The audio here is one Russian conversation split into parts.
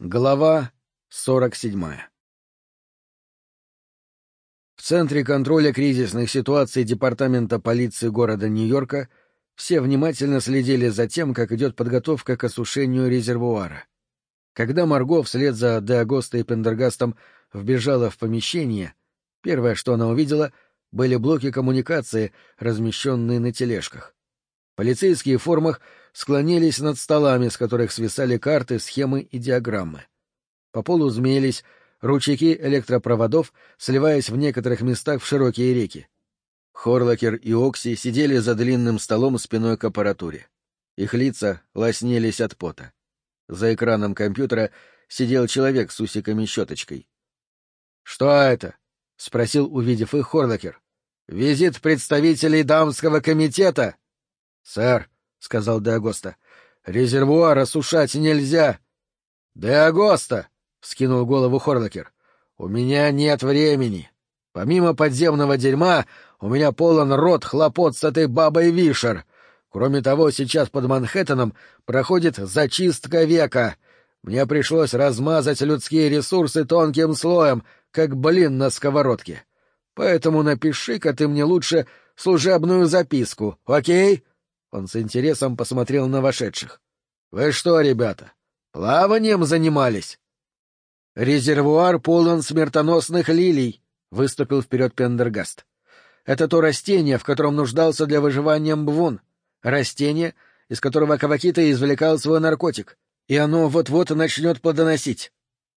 Глава 47 В Центре контроля кризисных ситуаций Департамента полиции города Нью-Йорка все внимательно следили за тем, как идет подготовка к осушению резервуара. Когда Марго вслед за Деагосто и Пендергастом вбежала в помещение, первое, что она увидела, были блоки коммуникации, размещенные на тележках. Полицейские в формах склонились над столами, с которых свисали карты, схемы и диаграммы. По полу змеились ручейки электропроводов, сливаясь в некоторых местах в широкие реки. Хорлокер и Окси сидели за длинным столом спиной к аппаратуре. Их лица лоснились от пота. За экраном компьютера сидел человек с усиками-щеточкой. — Что это? — спросил, увидев их, Хорлокер. — Визит представителей дамского комитета? — Сэр, — сказал Деагоста. — Резервуар осушать нельзя. — Деагоста! — скинул голову Хорлокер. — У меня нет времени. Помимо подземного дерьма, у меня полон рот хлопот с этой бабой Вишер. Кроме того, сейчас под Манхэттеном проходит зачистка века. Мне пришлось размазать людские ресурсы тонким слоем, как блин на сковородке. Поэтому напиши-ка ты мне лучше служебную записку, окей? Он с интересом посмотрел на вошедших. — Вы что, ребята, плаванием занимались? — Резервуар полон смертоносных лилий, — выступил вперед Пендергаст. — Это то растение, в котором нуждался для выживания Мбвун. Растение, из которого Кавакита извлекал свой наркотик. И оно вот-вот начнет плодоносить.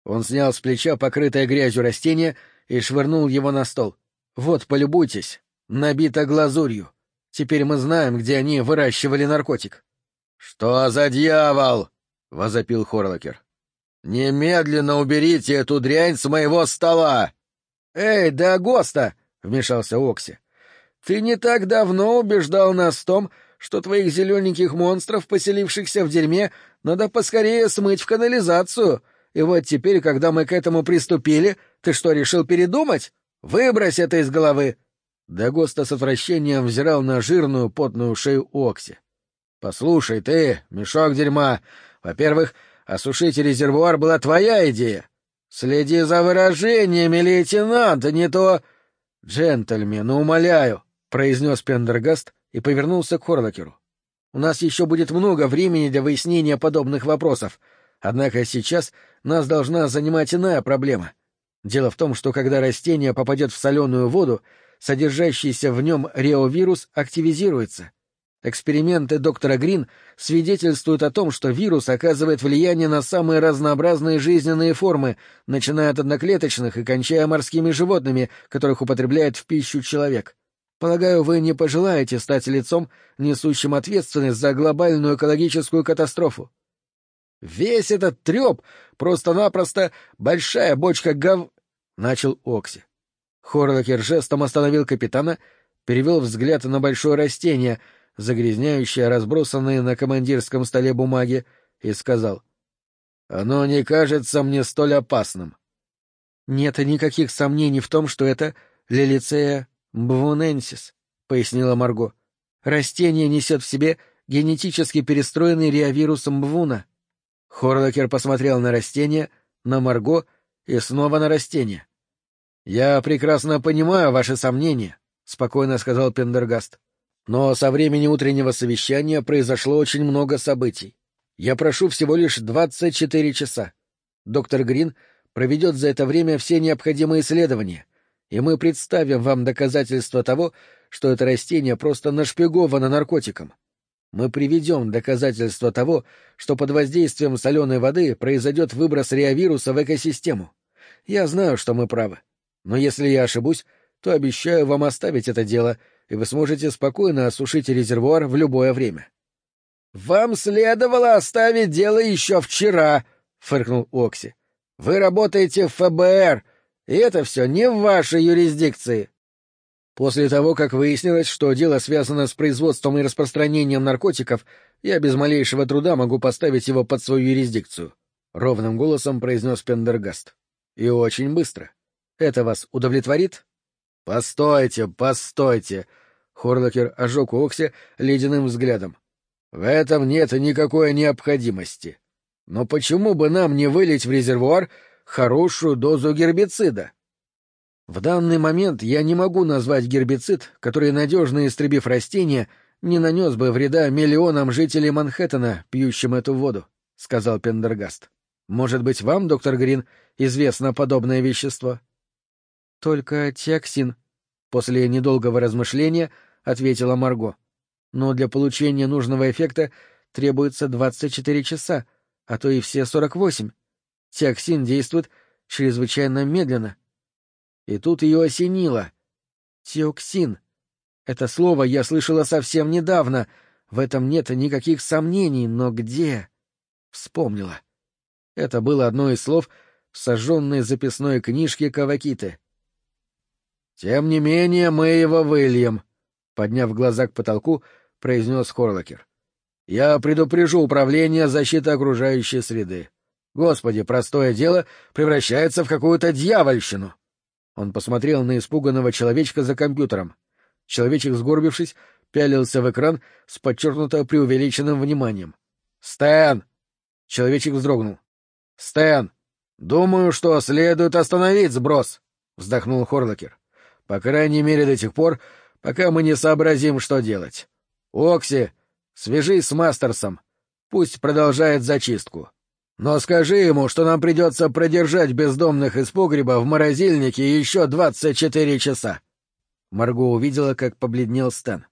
Он снял с плеча покрытое грязью растение и швырнул его на стол. Вот, полюбуйтесь, набито глазурью. Теперь мы знаем, где они выращивали наркотик. — Что за дьявол? — возопил Хорлокер. — Немедленно уберите эту дрянь с моего стола! — Эй, да Госта! — вмешался Окси. — Ты не так давно убеждал нас в том, что твоих зелененьких монстров, поселившихся в дерьме, надо поскорее смыть в канализацию. И вот теперь, когда мы к этому приступили, ты что, решил передумать? Выбрось это из головы! Дагоста с отвращением взирал на жирную потную шею Окси. — Послушай ты, мешок дерьма, во-первых, осушить резервуар была твоя идея. Следи за выражениями, лейтенант, а не то... — Джентльмен, умоляю, — произнес Пендергаст и повернулся к Хорлокеру. — У нас еще будет много времени для выяснения подобных вопросов, однако сейчас нас должна занимать иная проблема. Дело в том, что когда растение попадет в соленую воду, содержащийся в нем реовирус активизируется. Эксперименты доктора Грин свидетельствуют о том, что вирус оказывает влияние на самые разнообразные жизненные формы, начиная от одноклеточных и кончая морскими животными, которых употребляет в пищу человек. Полагаю, вы не пожелаете стать лицом, несущим ответственность за глобальную экологическую катастрофу. Весь этот треп просто-напросто большая бочка гов... — начал Окси. Хорлокер жестом остановил капитана, перевел взгляд на большое растение, загрязняющее разбросанные на командирском столе бумаги, и сказал. — Оно не кажется мне столь опасным. — Нет никаких сомнений в том, что это лилицея бвуненсис, — пояснила Марго. — Растение несет в себе генетически перестроенный реовирус Мбвуна. Хорлокер посмотрел на растение, на Марго и снова на растение. — «Я прекрасно понимаю ваши сомнения», — спокойно сказал Пендергаст. «Но со времени утреннего совещания произошло очень много событий. Я прошу всего лишь двадцать четыре часа. Доктор Грин проведет за это время все необходимые исследования, и мы представим вам доказательства того, что это растение просто нашпиговано наркотиком. Мы приведем доказательства того, что под воздействием соленой воды произойдет выброс реовируса в экосистему. Я знаю, что мы правы. Но если я ошибусь, то обещаю вам оставить это дело, и вы сможете спокойно осушить резервуар в любое время. — Вам следовало оставить дело еще вчера, — фыркнул Окси. — Вы работаете в ФБР, и это все не в вашей юрисдикции. После того, как выяснилось, что дело связано с производством и распространением наркотиков, я без малейшего труда могу поставить его под свою юрисдикцию, — ровным голосом произнес Пендергаст. — И очень быстро. — это вас удовлетворит? — Постойте, постойте! — Хорлокер ожег Окси ледяным взглядом. — В этом нет никакой необходимости. Но почему бы нам не вылить в резервуар хорошую дозу гербицида? В данный момент я не могу назвать гербицид, который, надежно истребив растения, не нанес бы вреда миллионам жителей Манхэттена, пьющим эту воду, — сказал Пендергаст. — Может быть, вам, доктор Грин, известно подобное вещество? — Только тиоксин, — после недолгого размышления ответила Марго. — Но для получения нужного эффекта требуется 24 часа, а то и все 48. Тиоксин действует чрезвычайно медленно. И тут ее осенило. Тиоксин. Это слово я слышала совсем недавно. В этом нет никаких сомнений, но где? Вспомнила. Это было одно из слов в сожженной записной книжке Кавакиты. «Тем не менее мы его выльем», — подняв глаза к потолку, произнес Хорлокер. «Я предупрежу управление защиты окружающей среды. Господи, простое дело превращается в какую-то дьявольщину!» Он посмотрел на испуганного человечка за компьютером. Человечек, сгорбившись, пялился в экран с подчеркнуто преувеличенным вниманием. «Стэн!» Человечек вздрогнул. «Стэн! Думаю, что следует остановить сброс!» — вздохнул Хорлокер. «По крайней мере до тех пор, пока мы не сообразим, что делать. Окси, свяжись с Мастерсом. Пусть продолжает зачистку. Но скажи ему, что нам придется продержать бездомных из погреба в морозильнике еще двадцать четыре часа. Марго увидела, как побледнел Стэн.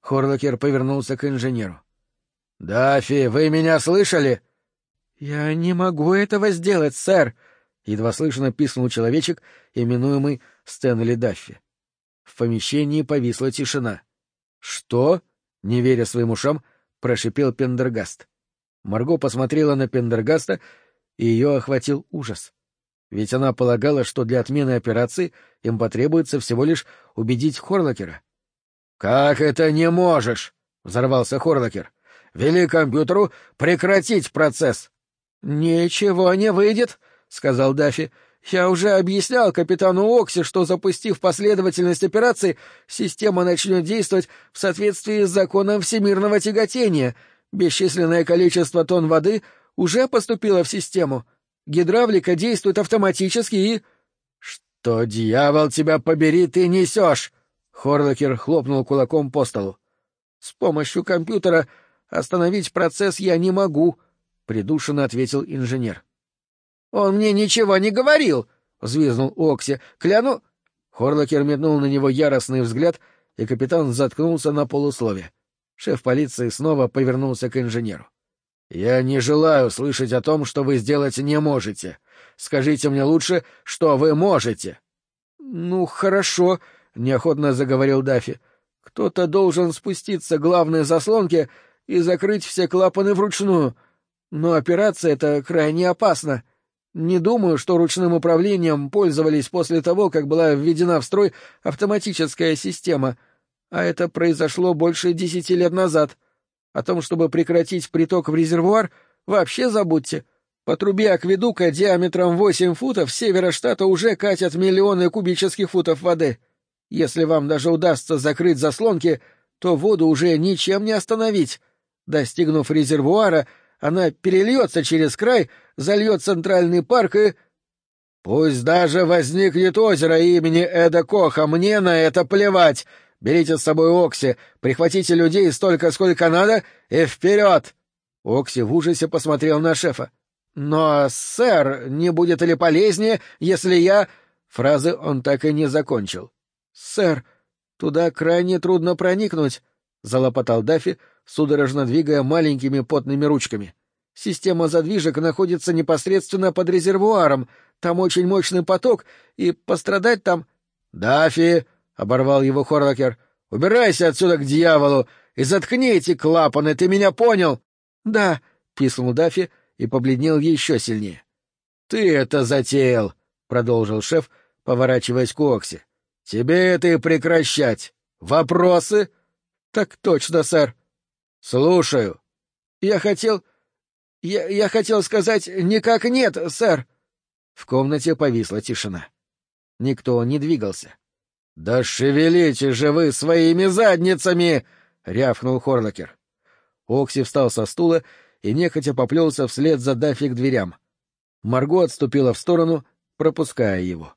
Хорлокер повернулся к инженеру. — Дафи, вы меня слышали? — Я не могу этого сделать, сэр! — едва слышно писнул человечек, именуемый Стэнли Даффи. В помещении повисла тишина. — Что? — не веря своим ушам, прошипел Пендергаст. Марго посмотрела на Пендергаста, и ее охватил ужас. Ведь она полагала, что для отмены операции им потребуется всего лишь убедить Хорлокера. — Как это не можешь? — взорвался Хорлокер. — Вели компьютеру прекратить процесс. — Ничего не выйдет, — сказал Даффи. — Я уже объяснял капитану Окси, что, запустив последовательность операций, система начнет действовать в соответствии с законом всемирного тяготения — Бесчисленное количество тонн воды уже поступило в систему. Гидравлика действует автоматически и... — Что, дьявол, тебя побери, ты несешь? Хорлокер хлопнул кулаком по столу. — С помощью компьютера остановить процесс я не могу, — придушенно ответил инженер. — Он мне ничего не говорил, — взвизнул Окси. — Кляну... Хорлокер метнул на него яростный взгляд, и капитан заткнулся на полуслове. Шеф полиции снова повернулся к инженеру. «Я не желаю слышать о том, что вы сделать не можете. Скажите мне лучше, что вы можете». «Ну, хорошо», — неохотно заговорил Даффи. «Кто-то должен спуститься к главной заслонке и закрыть все клапаны вручную. Но операция эта крайне опасна. Не думаю, что ручным управлением пользовались после того, как была введена в строй автоматическая система — а это произошло больше десяти лет назад. О том, чтобы прекратить приток в резервуар, вообще забудьте. По трубе акведука диаметром восемь футов с севера штата уже катят миллионы кубических футов воды. Если вам даже удастся закрыть заслонки, то воду уже ничем не остановить. Достигнув резервуара, она перельется через край, зальет центральный парк и... Пусть даже возникнет озеро имени Эда Коха, мне на это плевать. Берите с собой Окси, прихватите людей столько, сколько надо, и вперед! Окси в ужасе посмотрел на шефа. «Но, сэр, не будет ли полезнее, если я...» Фразы он так и не закончил. «Сэр, туда крайне трудно проникнуть», — залопотал Даффи, судорожно двигая маленькими потными ручками. «Система задвижек находится непосредственно под резервуаром, там очень мощный поток, и пострадать там...» «Даффи!» — оборвал его Хорлокер. — Убирайся отсюда к дьяволу и заткни эти клапаны, ты меня понял? — Да, — писнул Даффи и побледнел еще сильнее. — Ты это затеял, — продолжил шеф, поворачиваясь к Окси. — Тебе это и прекращать. Вопросы? — Так точно, сэр. — Слушаю. — Я хотел... Я, я хотел сказать «никак нет, сэр». В комнате повисла тишина. Никто не двигался. — «Да шевелите же вы своими задницами!» — рявкнул Хорлокер. Окси встал со стула и нехотя поплелся вслед за Даффи к дверям. Марго отступила в сторону, пропуская его.